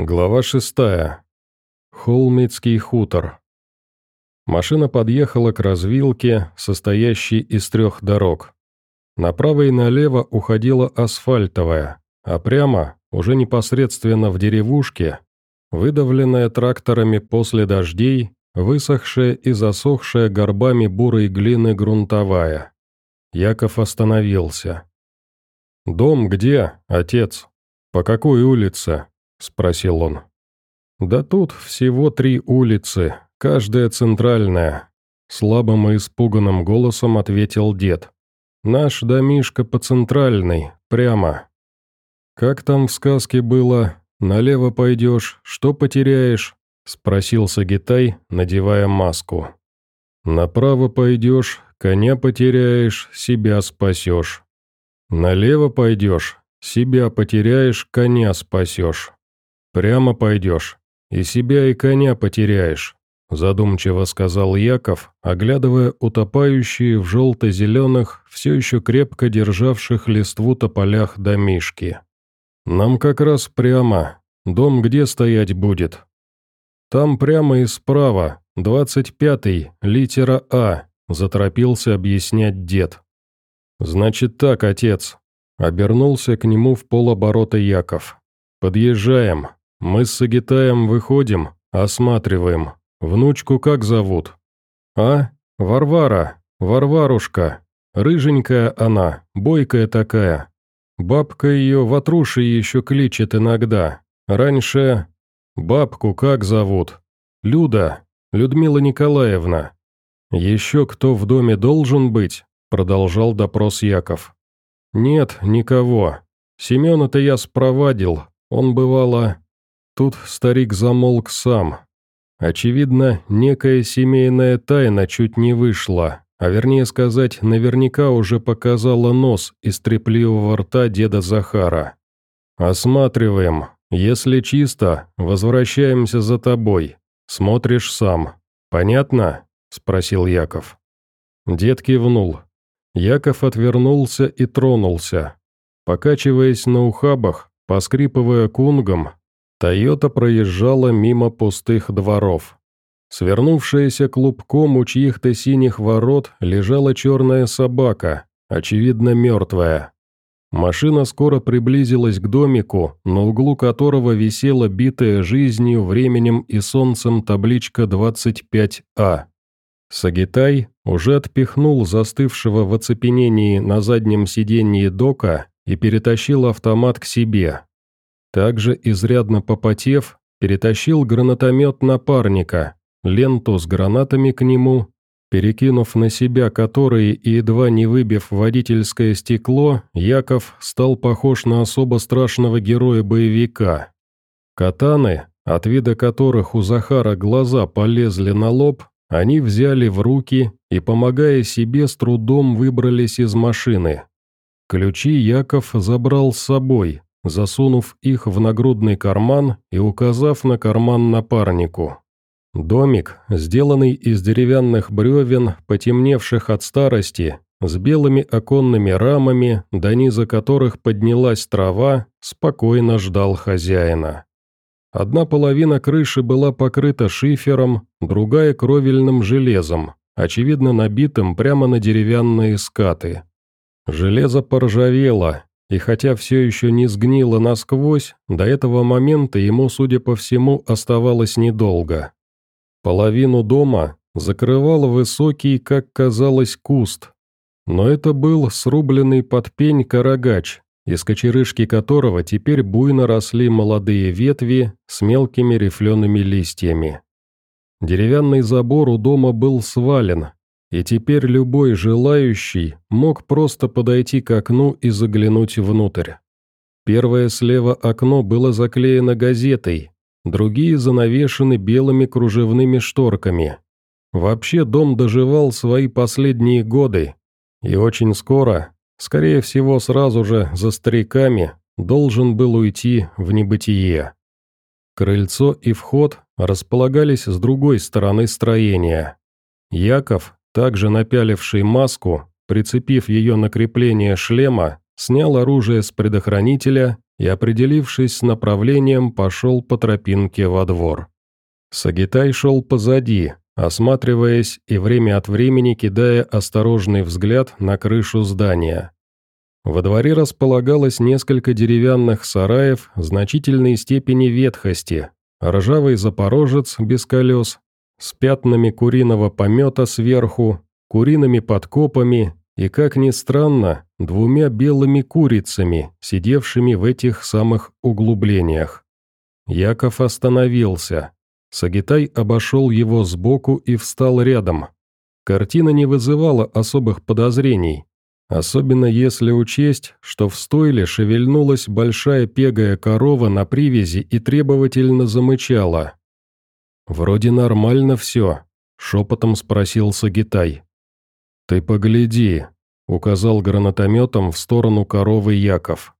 Глава шестая. Холмицкий хутор. Машина подъехала к развилке, состоящей из трех дорог. Направо и налево уходила асфальтовая, а прямо, уже непосредственно в деревушке, выдавленная тракторами после дождей, высохшая и засохшая горбами бурой глины грунтовая. Яков остановился. «Дом где, отец? По какой улице?» — спросил он. «Да тут всего три улицы, каждая центральная», — слабым и испуганным голосом ответил дед. «Наш домишко по центральной, прямо». «Как там в сказке было? Налево пойдешь, что потеряешь?» — спросил Сагитай, надевая маску. «Направо пойдешь, коня потеряешь, себя спасешь. Налево пойдешь, себя потеряешь, коня спасешь». «Прямо пойдешь, и себя и коня потеряешь», задумчиво сказал Яков, оглядывая утопающие в желто-зеленых, все еще крепко державших листву тополях домишки. «Нам как раз прямо. Дом где стоять будет?» «Там прямо и справа, двадцать пятый, литера А», заторопился объяснять дед. «Значит так, отец», — обернулся к нему в полоборота Яков. «Подъезжаем, мы с Сагитаем выходим, осматриваем. Внучку как зовут? А? Варвара, Варварушка. Рыженькая она, бойкая такая. Бабка ее ватрушей еще кличет иногда. Раньше... Бабку как зовут? Люда, Людмила Николаевна. Еще кто в доме должен быть? Продолжал допрос Яков. Нет, никого. Семена-то я спровадил, он бывало... Тут старик замолк сам. Очевидно, некая семейная тайна чуть не вышла, а вернее сказать, наверняка уже показала нос из трепливого рта деда Захара. «Осматриваем. Если чисто, возвращаемся за тобой. Смотришь сам. Понятно?» – спросил Яков. Дед кивнул. Яков отвернулся и тронулся. Покачиваясь на ухабах, поскрипывая кунгом, Тойота проезжала мимо пустых дворов. Свернувшаяся клубком у чьих-то синих ворот лежала черная собака, очевидно мертвая. Машина скоро приблизилась к домику, на углу которого висела битая жизнью, временем и солнцем табличка 25А. Сагитай уже отпихнул застывшего в оцепенении на заднем сиденье дока и перетащил автомат к себе. Также, изрядно попотев, перетащил гранатомет напарника, ленту с гранатами к нему, перекинув на себя которые и едва не выбив водительское стекло, Яков стал похож на особо страшного героя-боевика. Катаны, от вида которых у Захара глаза полезли на лоб, они взяли в руки и, помогая себе, с трудом выбрались из машины. Ключи Яков забрал с собой, засунув их в нагрудный карман и указав на карман напарнику. Домик, сделанный из деревянных бревен, потемневших от старости, с белыми оконными рамами, до низа которых поднялась трава, спокойно ждал хозяина. Одна половина крыши была покрыта шифером, другая – кровельным железом, очевидно набитым прямо на деревянные скаты. Железо поржавело, и хотя все еще не сгнило насквозь, до этого момента ему, судя по всему, оставалось недолго. Половину дома закрывал высокий, как казалось, куст. Но это был срубленный под пень карагач, из кочерышки которого теперь буйно росли молодые ветви с мелкими рифлеными листьями. Деревянный забор у дома был свален, и теперь любой желающий мог просто подойти к окну и заглянуть внутрь. Первое слева окно было заклеено газетой, другие занавешены белыми кружевными шторками. Вообще дом доживал свои последние годы, и очень скоро, скорее всего сразу же за стариками, должен был уйти в небытие. Крыльцо и вход располагались с другой стороны строения. Яков, также напяливший маску, прицепив ее на крепление шлема, снял оружие с предохранителя и, определившись с направлением, пошел по тропинке во двор. Сагитай шел позади, осматриваясь и время от времени кидая осторожный взгляд на крышу здания. Во дворе располагалось несколько деревянных сараев значительной степени ветхости, ржавый запорожец без колес, с пятнами куриного помета сверху, куриными подкопами и, как ни странно, двумя белыми курицами, сидевшими в этих самых углублениях. Яков остановился. Сагитай обошел его сбоку и встал рядом. Картина не вызывала особых подозрений, особенно если учесть, что в стойле шевельнулась большая пегая корова на привязи и требовательно замычала. «Вроде нормально все», — шепотом спросил Сагитай. «Ты погляди», — указал гранатометом в сторону коровы Яков.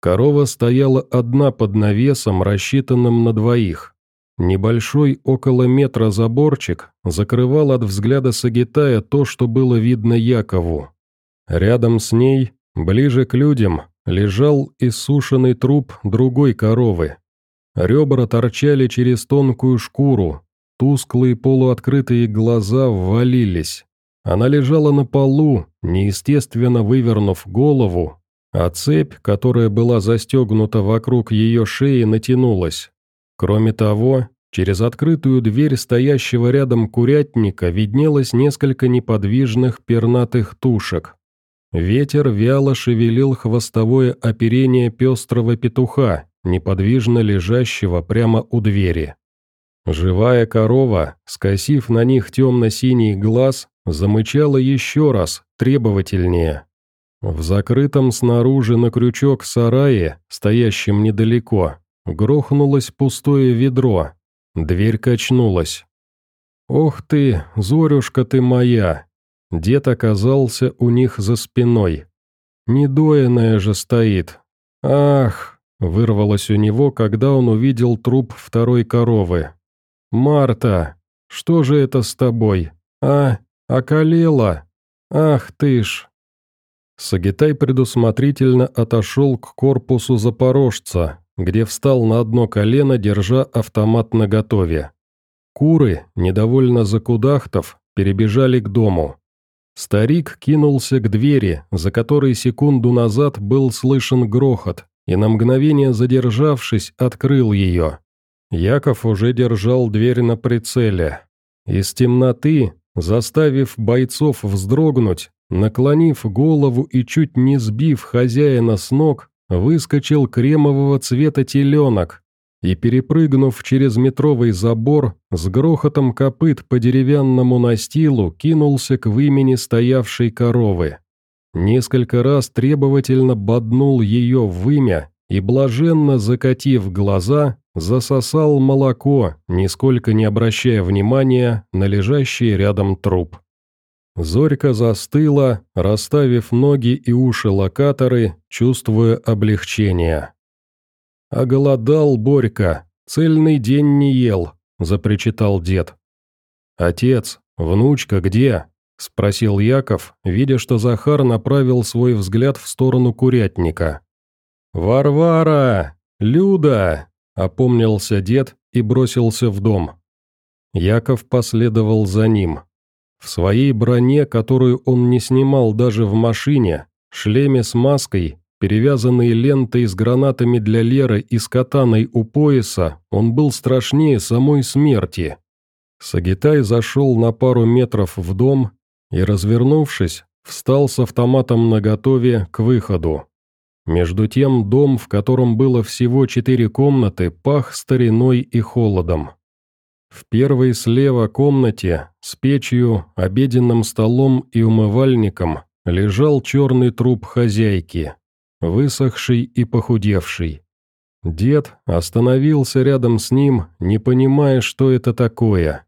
Корова стояла одна под навесом, рассчитанным на двоих. Небольшой около метра заборчик закрывал от взгляда Сагитая то, что было видно Якову. Рядом с ней, ближе к людям, лежал иссушенный труп другой коровы. Ребра торчали через тонкую шкуру, тусклые полуоткрытые глаза ввалились. Она лежала на полу, неестественно вывернув голову, а цепь, которая была застегнута вокруг ее шеи, натянулась. Кроме того, через открытую дверь стоящего рядом курятника виднелось несколько неподвижных пернатых тушек. Ветер вяло шевелил хвостовое оперение пестрого петуха, неподвижно лежащего прямо у двери. Живая корова, скосив на них темно-синий глаз, замычала еще раз, требовательнее. В закрытом снаружи на крючок сарае, стоящем недалеко, грохнулось пустое ведро. Дверь качнулась. «Ох ты, Зорюшка ты моя!» Дед оказался у них за спиной. «Недоенная же стоит. Ах!» – вырвалось у него, когда он увидел труп второй коровы. «Марта, что же это с тобой? А, околела? Ах ты ж!» Сагитай предусмотрительно отошел к корпусу запорожца, где встал на одно колено, держа автомат наготове. Куры, недовольно закудахтов, перебежали к дому. Старик кинулся к двери, за которой секунду назад был слышен грохот, и на мгновение задержавшись, открыл ее. Яков уже держал дверь на прицеле. Из темноты, заставив бойцов вздрогнуть, наклонив голову и чуть не сбив хозяина с ног, выскочил кремового цвета теленок и, перепрыгнув через метровый забор, с грохотом копыт по деревянному настилу кинулся к вымени стоявшей коровы. Несколько раз требовательно боднул ее в вымя и, блаженно закатив глаза, засосал молоко, нисколько не обращая внимания на лежащий рядом труп. Зорька застыла, расставив ноги и уши локаторы, чувствуя облегчение. «Оголодал Борька, цельный день не ел», – запричитал дед. «Отец, внучка где?» – спросил Яков, видя, что Захар направил свой взгляд в сторону курятника. «Варвара! Люда!» – опомнился дед и бросился в дом. Яков последовал за ним. В своей броне, которую он не снимал даже в машине, шлеме с маской, перевязанной лентой с гранатами для Леры и с катаной у пояса, он был страшнее самой смерти. Сагитай зашел на пару метров в дом и, развернувшись, встал с автоматом наготове к выходу. Между тем дом, в котором было всего четыре комнаты, пах стариной и холодом. В первой слева комнате, с печью, обеденным столом и умывальником, лежал черный труп хозяйки, высохший и похудевший. Дед остановился рядом с ним, не понимая, что это такое.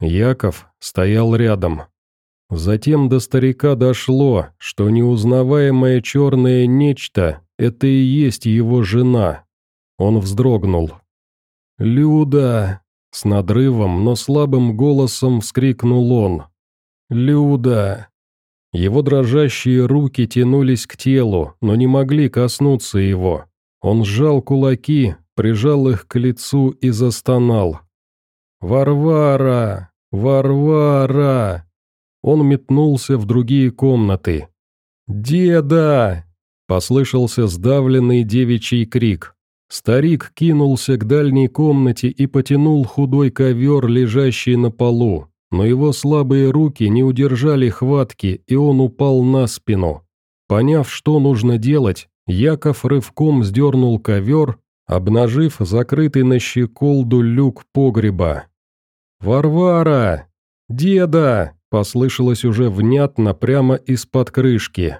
Яков стоял рядом, Затем до старика дошло, что неузнаваемое черное нечто – это и есть его жена. Он вздрогнул. «Люда!» – с надрывом, но слабым голосом вскрикнул он. «Люда!» Его дрожащие руки тянулись к телу, но не могли коснуться его. Он сжал кулаки, прижал их к лицу и застонал. «Варвара! Варвара!» Он метнулся в другие комнаты. «Деда!» – послышался сдавленный девичий крик. Старик кинулся к дальней комнате и потянул худой ковер, лежащий на полу, но его слабые руки не удержали хватки, и он упал на спину. Поняв, что нужно делать, Яков рывком сдернул ковер, обнажив закрытый на щеколду люк погреба. «Варвара! Деда!» – послышалось уже внятно прямо из-под крышки.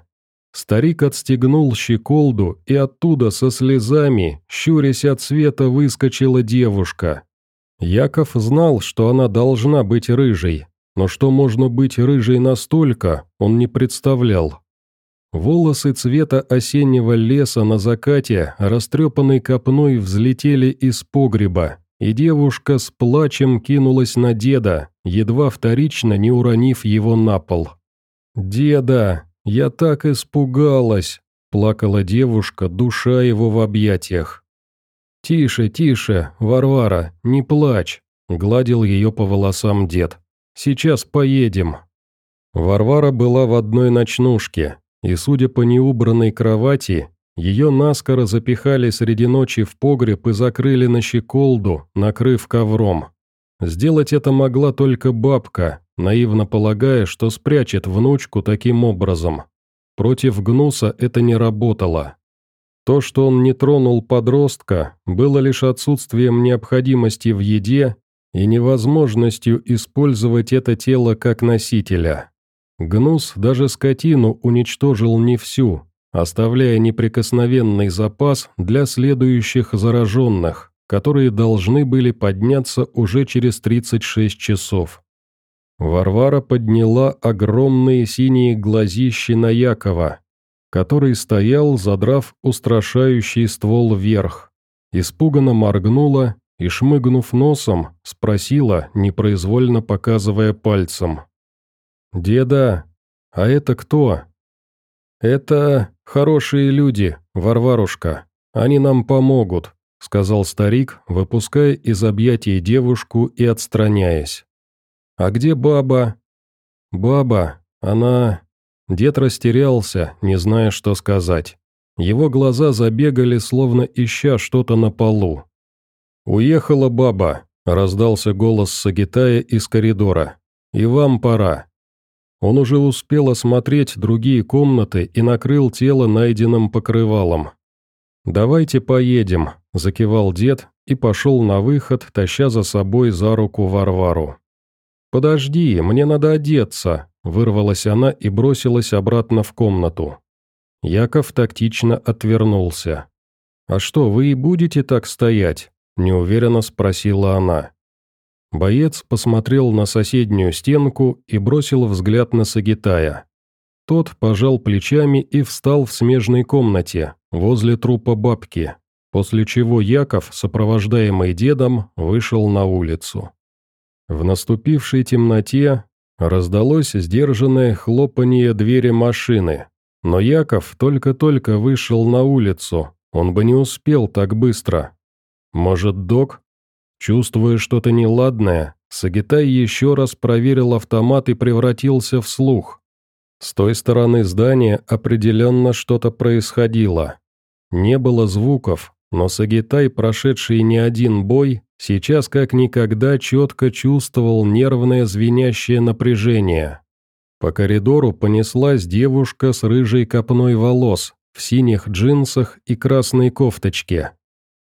Старик отстегнул щеколду, и оттуда со слезами, щурясь от света, выскочила девушка. Яков знал, что она должна быть рыжей, но что можно быть рыжей настолько, он не представлял. Волосы цвета осеннего леса на закате, растрепанной копной, взлетели из погреба, и девушка с плачем кинулась на деда, едва вторично не уронив его на пол. «Деда!» «Я так испугалась!» – плакала девушка, душа его в объятиях. «Тише, тише, Варвара, не плачь!» – гладил ее по волосам дед. «Сейчас поедем!» Варвара была в одной ночнушке, и, судя по неубранной кровати, ее наскоро запихали среди ночи в погреб и закрыли на щеколду, накрыв ковром. Сделать это могла только бабка, наивно полагая, что спрячет внучку таким образом. Против Гнуса это не работало. То, что он не тронул подростка, было лишь отсутствием необходимости в еде и невозможностью использовать это тело как носителя. Гнус даже скотину уничтожил не всю, оставляя неприкосновенный запас для следующих зараженных, которые должны были подняться уже через 36 часов. Варвара подняла огромные синие глазищи на Якова, который стоял, задрав устрашающий ствол вверх. Испуганно моргнула и, шмыгнув носом, спросила, непроизвольно показывая пальцем. «Деда, а это кто?» «Это хорошие люди, Варварушка. Они нам помогут», — сказал старик, выпуская из объятий девушку и отстраняясь. «А где баба?» «Баба, она...» Дед растерялся, не зная, что сказать. Его глаза забегали, словно ища что-то на полу. «Уехала баба», — раздался голос Сагитая из коридора. «И вам пора». Он уже успел осмотреть другие комнаты и накрыл тело найденным покрывалом. «Давайте поедем», — закивал дед и пошел на выход, таща за собой за руку Варвару. «Подожди, мне надо одеться», – вырвалась она и бросилась обратно в комнату. Яков тактично отвернулся. «А что, вы и будете так стоять?» – неуверенно спросила она. Боец посмотрел на соседнюю стенку и бросил взгляд на Сагитая. Тот пожал плечами и встал в смежной комнате, возле трупа бабки, после чего Яков, сопровождаемый дедом, вышел на улицу. В наступившей темноте раздалось сдержанное хлопанье двери машины, но Яков только-только вышел на улицу, он бы не успел так быстро. Может, док? Чувствуя что-то неладное, Сагитай еще раз проверил автомат и превратился в слух. С той стороны здания определенно что-то происходило. Не было звуков, но Сагитай, прошедший не один бой, Сейчас как никогда четко чувствовал нервное звенящее напряжение. По коридору понеслась девушка с рыжей копной волос, в синих джинсах и красной кофточке.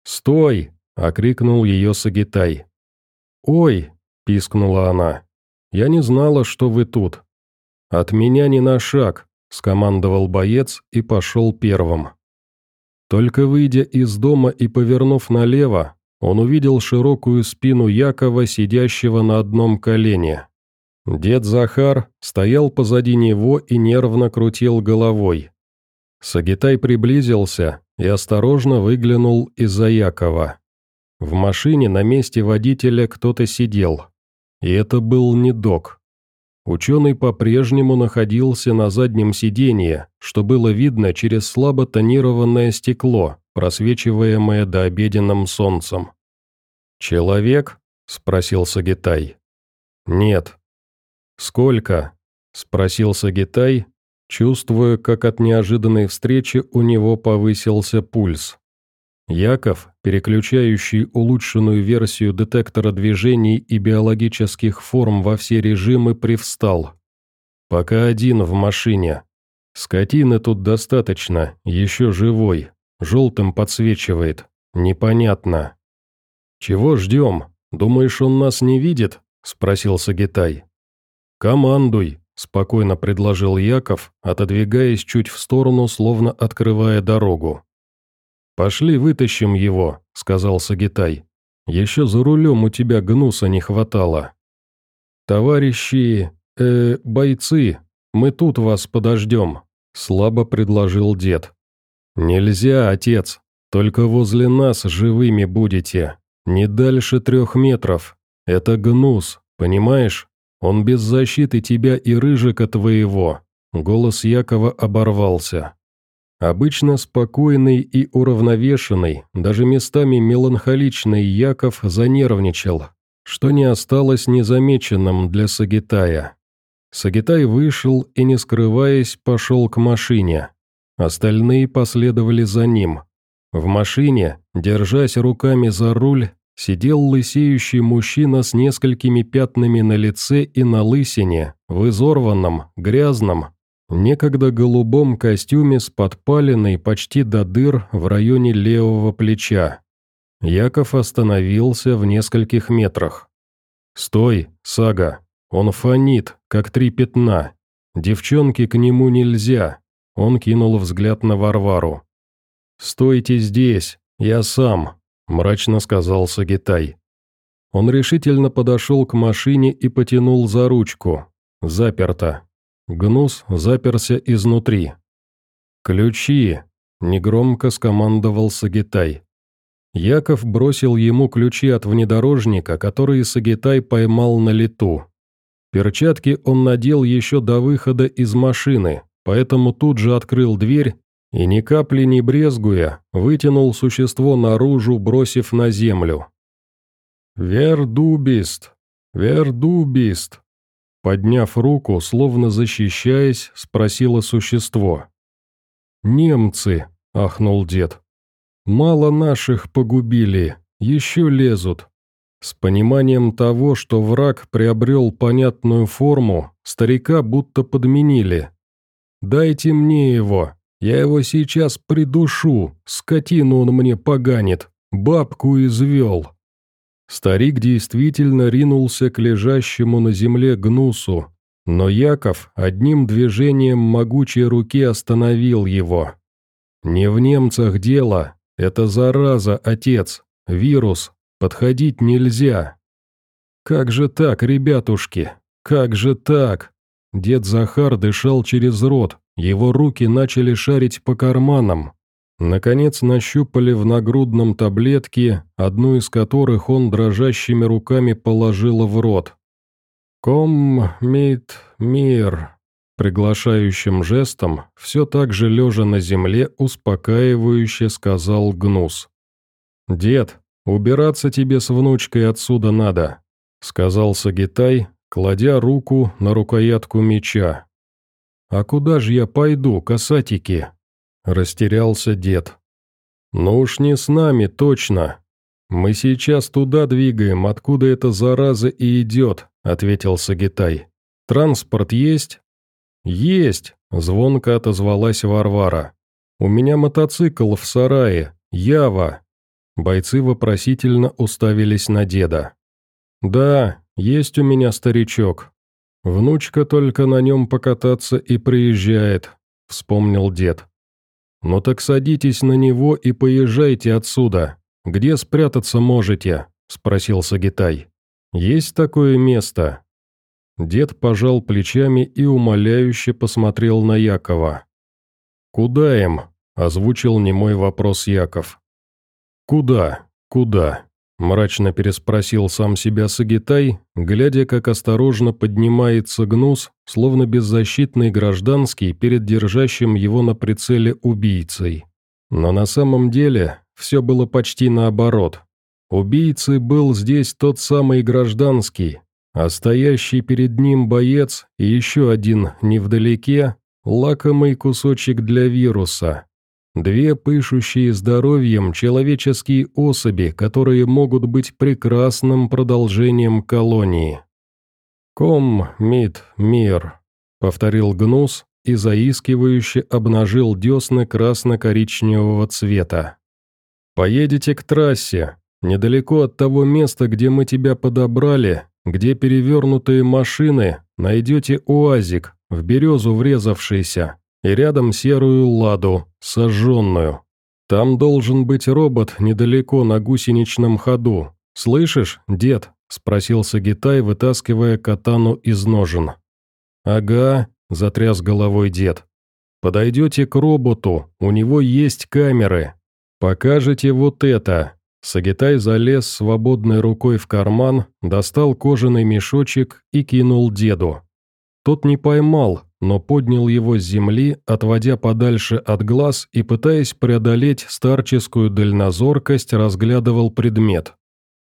«Стой!» – окрикнул ее Сагитай. «Ой!» – пискнула она. «Я не знала, что вы тут». «От меня ни на шаг», – скомандовал боец и пошел первым. Только выйдя из дома и повернув налево, он увидел широкую спину Якова, сидящего на одном колене. Дед Захар стоял позади него и нервно крутил головой. Сагитай приблизился и осторожно выглянул из-за Якова. В машине на месте водителя кто-то сидел. И это был не док. Ученый по-прежнему находился на заднем сиденье, что было видно через слабо тонированное стекло, просвечиваемое дообеденным солнцем. «Человек?» — спросил Сагитай. «Нет». «Сколько?» — спросил Сагитай, чувствуя, как от неожиданной встречи у него повысился пульс. Яков, переключающий улучшенную версию детектора движений и биологических форм во все режимы, привстал. «Пока один в машине. Скотины тут достаточно, еще живой. Желтым подсвечивает. Непонятно». «Чего ждем? Думаешь, он нас не видит?» – спросил Сагитай. «Командуй», – спокойно предложил Яков, отодвигаясь чуть в сторону, словно открывая дорогу. «Пошли вытащим его», — сказал Сагитай. «Еще за рулем у тебя гнуса не хватало». «Товарищи... э... бойцы, мы тут вас подождем», — слабо предложил дед. «Нельзя, отец, только возле нас живыми будете. Не дальше трех метров. Это гнус, понимаешь? Он без защиты тебя и рыжика твоего». Голос Якова оборвался. Обычно спокойный и уравновешенный, даже местами меланхоличный Яков занервничал, что не осталось незамеченным для Сагитая. Сагитай вышел и, не скрываясь, пошел к машине. Остальные последовали за ним. В машине, держась руками за руль, сидел лысеющий мужчина с несколькими пятнами на лице и на лысине, в изорванном, грязном, некогда голубом костюме с подпаленной почти до дыр в районе левого плеча. Яков остановился в нескольких метрах. «Стой, Сага, он фонит, как три пятна. Девчонке к нему нельзя», — он кинул взгляд на Варвару. «Стойте здесь, я сам», — мрачно сказал Сагитай. Он решительно подошел к машине и потянул за ручку. Заперто. Гнус заперся изнутри. «Ключи!» – негромко скомандовал Сагитай. Яков бросил ему ключи от внедорожника, которые Сагитай поймал на лету. Перчатки он надел еще до выхода из машины, поэтому тут же открыл дверь и, ни капли не брезгуя, вытянул существо наружу, бросив на землю. «Вердубист! Вердубист!» Подняв руку, словно защищаясь, спросило существо. «Немцы», — ахнул дед. «Мало наших погубили, еще лезут». С пониманием того, что враг приобрел понятную форму, старика будто подменили. «Дайте мне его, я его сейчас придушу, скотину он мне поганит, бабку извел». Старик действительно ринулся к лежащему на земле гнусу, но Яков одним движением могучей руки остановил его. «Не в немцах дело, это зараза, отец, вирус, подходить нельзя». «Как же так, ребятушки, как же так?» Дед Захар дышал через рот, его руки начали шарить по карманам. Наконец нащупали в нагрудном таблетки, одну из которых он дрожащими руками положил в рот. «Ком мит мир», приглашающим жестом, все так же лежа на земле, успокаивающе сказал Гнус. «Дед, убираться тебе с внучкой отсюда надо», сказал Сагитай, кладя руку на рукоятку меча. «А куда же я пойду, касатики?» Растерялся дед. «Ну уж не с нами, точно. Мы сейчас туда двигаем, откуда эта зараза и идет», — ответил Сагитай. «Транспорт есть?» «Есть», — звонко отозвалась Варвара. «У меня мотоцикл в сарае. Ява». Бойцы вопросительно уставились на деда. «Да, есть у меня старичок. Внучка только на нем покататься и приезжает», — вспомнил дед. «Ну так садитесь на него и поезжайте отсюда. Где спрятаться можете?» – спросил Сагитай. «Есть такое место?» Дед пожал плечами и умоляюще посмотрел на Якова. «Куда им?» – озвучил немой вопрос Яков. «Куда? Куда?» Мрачно переспросил сам себя Сагитай, глядя, как осторожно поднимается гнус, словно беззащитный гражданский перед держащим его на прицеле убийцей. Но на самом деле все было почти наоборот. Убийцей был здесь тот самый гражданский, а стоящий перед ним боец и еще один невдалеке – лакомый кусочек для вируса. Две пышущие здоровьем человеческие особи, которые могут быть прекрасным продолжением колонии. «Ком, мид, мир», — повторил Гнус и заискивающе обнажил десны красно-коричневого цвета. «Поедете к трассе, недалеко от того места, где мы тебя подобрали, где перевернутые машины, найдете уазик, в березу врезавшийся, и рядом серую ладу, сожженную. Там должен быть робот недалеко на гусеничном ходу. Слышишь, дед?» – спросил Сагитай, вытаскивая катану из ножен. «Ага», – затряс головой дед. «Подойдете к роботу, у него есть камеры. Покажете вот это». Сагитай залез свободной рукой в карман, достал кожаный мешочек и кинул деду. Тот не поймал, но поднял его с земли, отводя подальше от глаз и, пытаясь преодолеть старческую дальнозоркость, разглядывал предмет.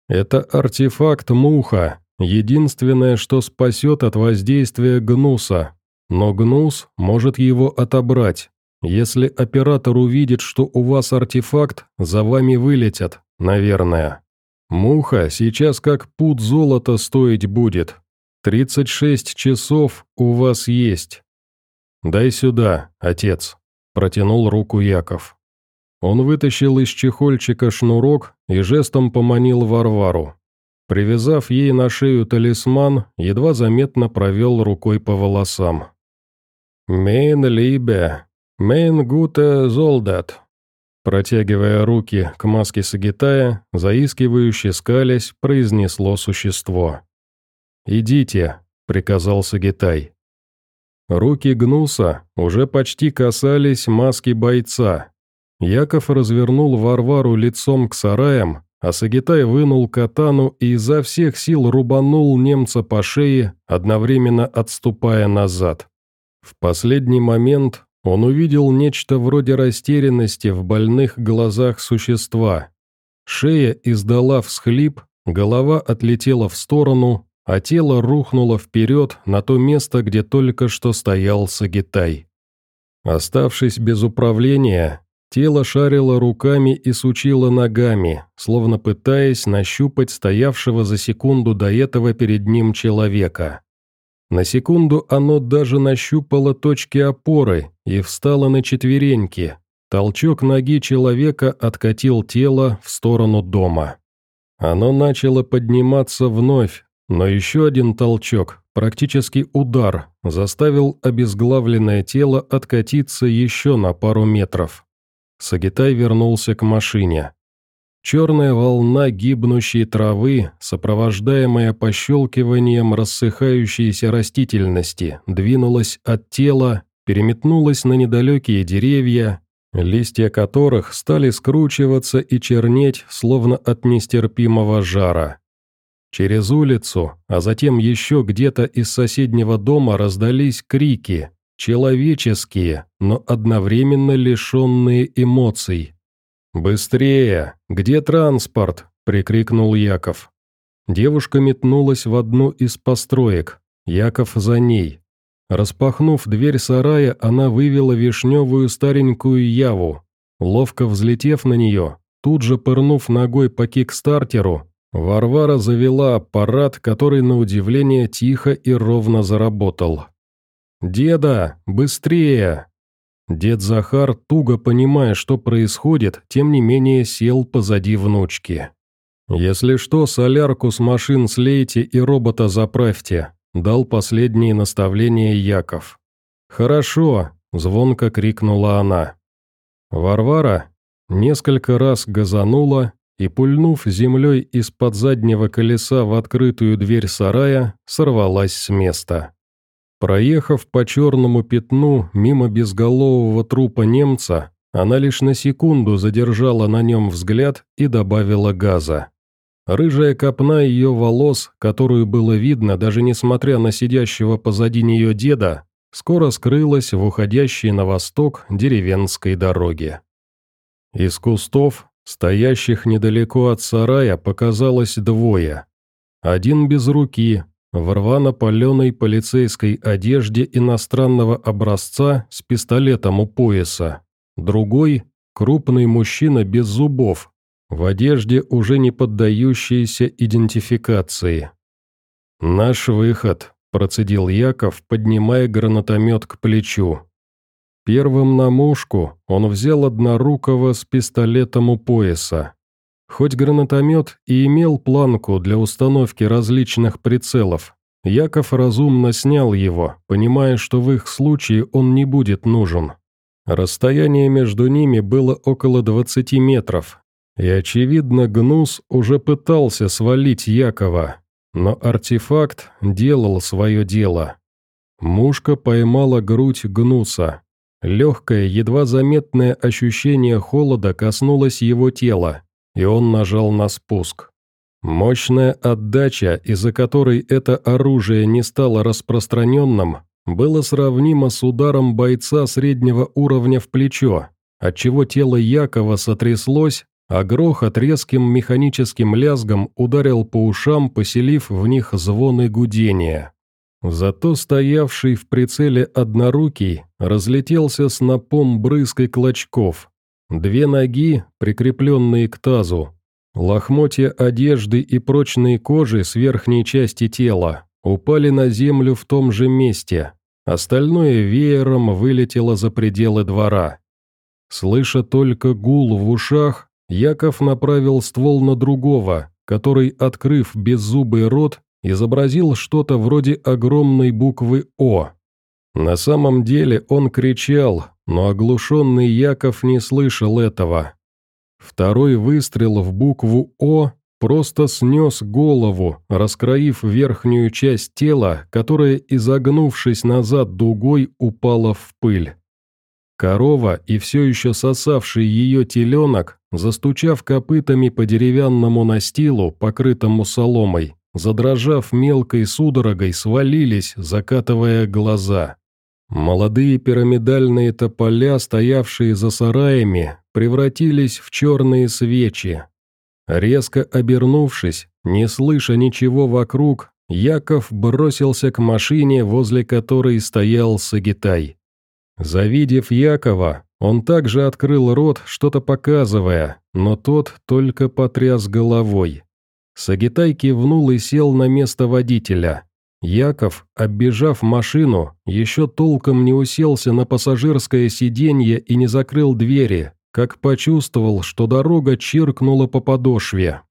«Это артефакт Муха, единственное, что спасет от воздействия Гнуса. Но Гнус может его отобрать. Если оператор увидит, что у вас артефакт, за вами вылетят, наверное. Муха сейчас как пуд золота стоить будет. 36 часов у вас есть. «Дай сюда, отец», – протянул руку Яков. Он вытащил из чехольчика шнурок и жестом поманил Варвару. Привязав ей на шею талисман, едва заметно провел рукой по волосам. «Мейн либе, мейн гуте золдат», протягивая руки к маске Сагитая, заискивающе скалясь, произнесло существо. «Идите», — приказал Сагитай. Руки Гнуса уже почти касались маски бойца. Яков развернул Варвару лицом к сараям, а Сагитай вынул катану и изо всех сил рубанул немца по шее, одновременно отступая назад. В последний момент он увидел нечто вроде растерянности в больных глазах существа. Шея издала всхлип, голова отлетела в сторону, а тело рухнуло вперед на то место, где только что стоял Сагитай. Оставшись без управления, тело шарило руками и сучило ногами, словно пытаясь нащупать стоявшего за секунду до этого перед ним человека. На секунду оно даже нащупало точки опоры и встало на четвереньки. Толчок ноги человека откатил тело в сторону дома. Оно начало подниматься вновь, но еще один толчок, практически удар, заставил обезглавленное тело откатиться еще на пару метров. Сагитай вернулся к машине. Черная волна гибнущей травы, сопровождаемая пощелкиванием рассыхающейся растительности, двинулась от тела, переметнулась на недалекие деревья, листья которых стали скручиваться и чернеть, словно от нестерпимого жара. Через улицу, а затем еще где-то из соседнего дома раздались крики, человеческие, но одновременно лишенные эмоций. «Быстрее! Где транспорт?» – прикрикнул Яков. Девушка метнулась в одну из построек, Яков за ней. Распахнув дверь сарая, она вывела вишневую старенькую яву. Ловко взлетев на нее, тут же пырнув ногой по кикстартеру, Варвара завела аппарат, который, на удивление, тихо и ровно заработал. «Деда, быстрее!» Дед Захар, туго понимая, что происходит, тем не менее сел позади внучки. «Если что, солярку с машин слейте и робота заправьте», – дал последние наставления Яков. «Хорошо», – звонко крикнула она. Варвара несколько раз газанула и, пульнув землей из-под заднего колеса в открытую дверь сарая, сорвалась с места. Проехав по черному пятну мимо безголового трупа немца, она лишь на секунду задержала на нем взгляд и добавила газа. Рыжая копна ее волос, которую было видно, даже несмотря на сидящего позади нее деда, скоро скрылась в уходящей на восток деревенской дороге. Из кустов, стоящих недалеко от сарая, показалось двое. Один без руки, в рвано-паленой полицейской одежде иностранного образца с пистолетом у пояса. Другой – крупный мужчина без зубов, в одежде, уже не поддающейся идентификации. «Наш выход», – процедил Яков, поднимая гранатомет к плечу. Первым на мушку он взял однорукого с пистолетом у пояса. Хоть гранатомет и имел планку для установки различных прицелов, Яков разумно снял его, понимая, что в их случае он не будет нужен. Расстояние между ними было около 20 метров, и, очевидно, Гнус уже пытался свалить Якова, но артефакт делал свое дело. Мушка поймала грудь Гнуса, Легкое, едва заметное ощущение холода коснулось его тела, и он нажал на спуск. Мощная отдача, из-за которой это оружие не стало распространенным, было сравнимо с ударом бойца среднего уровня в плечо, отчего тело Якова сотряслось, а грохот резким механическим лязгом ударил по ушам, поселив в них звон и гудение. Зато стоявший в прицеле однорукий разлетелся снопом брызг и клочков. Две ноги, прикрепленные к тазу, лохмотья одежды и прочной кожи с верхней части тела упали на землю в том же месте, остальное веером вылетело за пределы двора. Слыша только гул в ушах, Яков направил ствол на другого, который, открыв беззубый рот, изобразил что-то вроде огромной буквы «О». На самом деле он кричал, но оглушенный Яков не слышал этого. Второй выстрел в букву «О» просто снес голову, раскроив верхнюю часть тела, которая, изогнувшись назад дугой, упала в пыль. Корова и все еще сосавший ее теленок, застучав копытами по деревянному настилу, покрытому соломой, задрожав мелкой судорогой, свалились, закатывая глаза. Молодые пирамидальные тополя, стоявшие за сараями, превратились в черные свечи. Резко обернувшись, не слыша ничего вокруг, Яков бросился к машине, возле которой стоял Сагитай. Завидев Якова, он также открыл рот, что-то показывая, но тот только потряс головой. Сагитай кивнул и сел на место водителя. Яков, оббежав машину, еще толком не уселся на пассажирское сиденье и не закрыл двери, как почувствовал, что дорога чиркнула по подошве.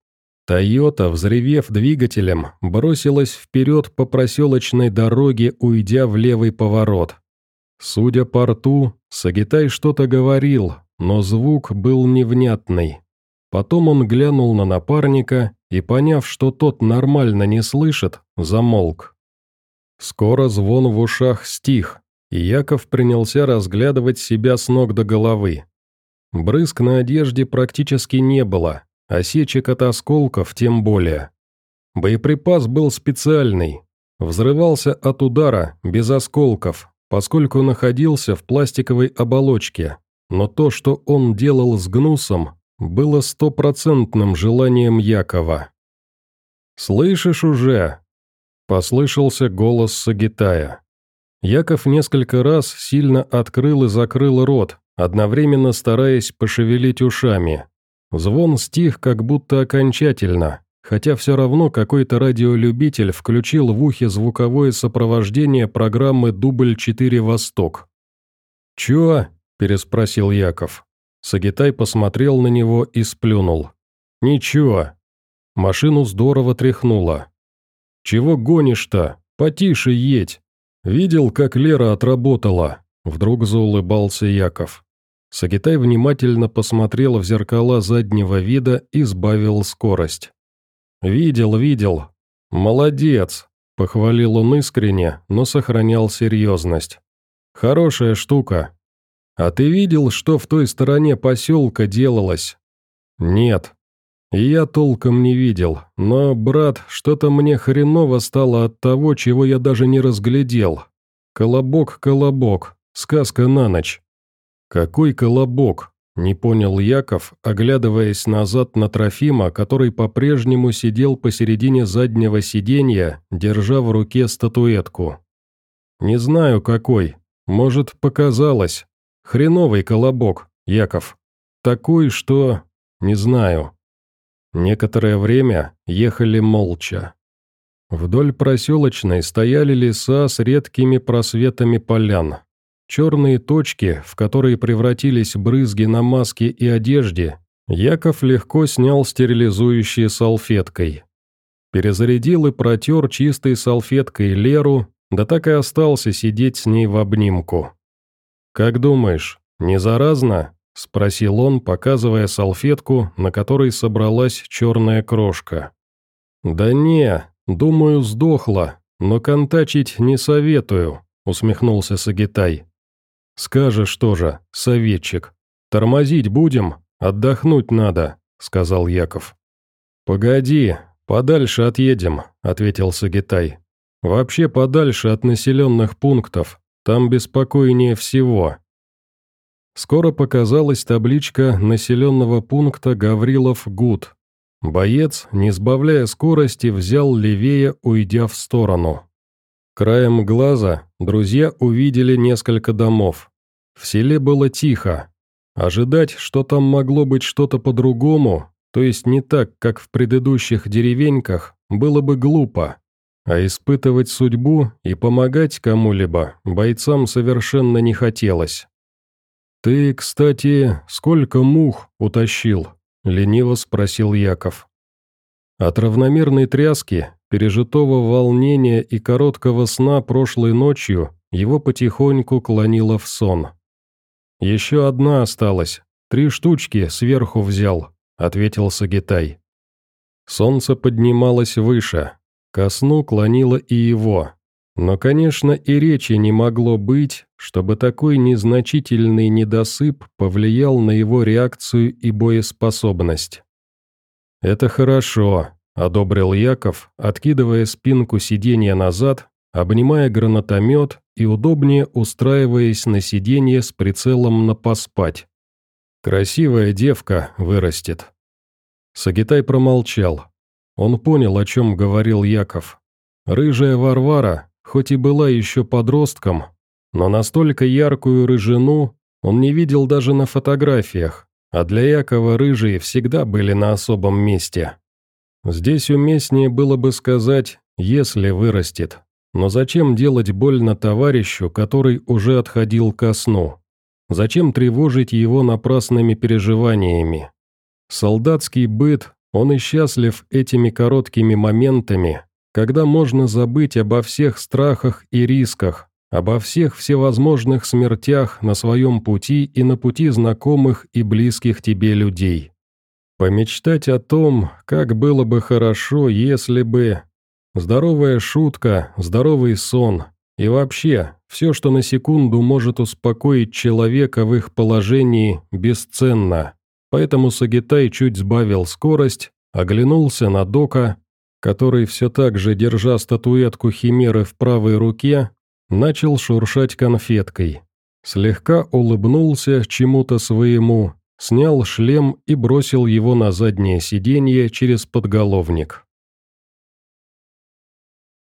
«Тойота», взревев двигателем, бросилась вперед по проселочной дороге, уйдя в левый поворот. Судя по рту, Сагитай что-то говорил, но звук был невнятный. Потом он глянул на напарника и, поняв, что тот нормально не слышит, замолк. Скоро звон в ушах стих, и Яков принялся разглядывать себя с ног до головы. Брызг на одежде практически не было, осечек от осколков тем более. Боеприпас был специальный, взрывался от удара, без осколков, поскольку находился в пластиковой оболочке, но то, что он делал с гнусом, было стопроцентным желанием Якова. «Слышишь уже?» – послышался голос Сагитая. Яков несколько раз сильно открыл и закрыл рот, одновременно стараясь пошевелить ушами. Звон стих как будто окончательно, хотя все равно какой-то радиолюбитель включил в ухе звуковое сопровождение программы «Дубль-4 Восток». «Чё?» – переспросил Яков. Сагитай посмотрел на него и сплюнул. «Ничего». Машину здорово тряхнуло. «Чего гонишь-то? Потише едь. Видел, как Лера отработала?» Вдруг заулыбался Яков. Сагитай внимательно посмотрел в зеркала заднего вида и сбавил скорость. «Видел, видел. Молодец!» – похвалил он искренне, но сохранял серьезность. «Хорошая штука. «А ты видел, что в той стороне поселка делалось?» «Нет». Я толком не видел, но, брат, что-то мне хреново стало от того, чего я даже не разглядел. Колобок, колобок, сказка на ночь. Какой колобок? Не понял Яков, оглядываясь назад на Трофима, который по-прежнему сидел посередине заднего сиденья, держа в руке статуэтку. «Не знаю, какой. Может, показалось. Хреновый колобок, Яков. Такой, что... не знаю». Некоторое время ехали молча. Вдоль проселочной стояли леса с редкими просветами полян. Черные точки, в которые превратились брызги на маске и одежде, Яков легко снял стерилизующей салфеткой. Перезарядил и протер чистой салфеткой Леру, да так и остался сидеть с ней в обнимку. «Как думаешь, не заразно?» – спросил он, показывая салфетку, на которой собралась черная крошка. «Да не, думаю, сдохла, но контачить не советую», – усмехнулся Сагитай. «Скажешь тоже, советчик. Тормозить будем, отдохнуть надо», — сказал Яков. «Погоди, подальше отъедем», — ответил Сагитай. «Вообще подальше от населенных пунктов, там беспокойнее всего». Скоро показалась табличка населенного пункта Гаврилов-Гуд. Боец, не сбавляя скорости, взял левее, уйдя в сторону. Краем глаза друзья увидели несколько домов. В селе было тихо. Ожидать, что там могло быть что-то по-другому, то есть не так, как в предыдущих деревеньках, было бы глупо. А испытывать судьбу и помогать кому-либо бойцам совершенно не хотелось. «Ты, кстати, сколько мух утащил?» – лениво спросил Яков. От равномерной тряски пережитого волнения и короткого сна прошлой ночью его потихоньку клонило в сон. «Еще одна осталась. Три штучки сверху взял», — ответил Сагитай. Солнце поднималось выше. Ко сну клонило и его. Но, конечно, и речи не могло быть, чтобы такой незначительный недосып повлиял на его реакцию и боеспособность. «Это хорошо», – одобрил Яков, откидывая спинку сиденья назад, обнимая гранатомет и удобнее устраиваясь на сиденье с прицелом на поспать. «Красивая девка вырастет». Сагитай промолчал. Он понял, о чем говорил Яков. Рыжая Варвара, хоть и была еще подростком, но настолько яркую рыжину он не видел даже на фотографиях, а для Якова рыжие всегда были на особом месте. Здесь уместнее было бы сказать «если вырастет». Но зачем делать больно товарищу, который уже отходил ко сну? Зачем тревожить его напрасными переживаниями? Солдатский быт, он и счастлив этими короткими моментами, когда можно забыть обо всех страхах и рисках, обо всех всевозможных смертях на своем пути и на пути знакомых и близких тебе людей. Помечтать о том, как было бы хорошо, если бы... Здоровая шутка, здоровый сон. И вообще, все, что на секунду может успокоить человека в их положении, бесценно. Поэтому Сагитай чуть сбавил скорость, оглянулся на Дока, который все так же, держа статуэтку Химеры в правой руке, начал шуршать конфеткой. Слегка улыбнулся чему-то своему, снял шлем и бросил его на заднее сиденье через подголовник.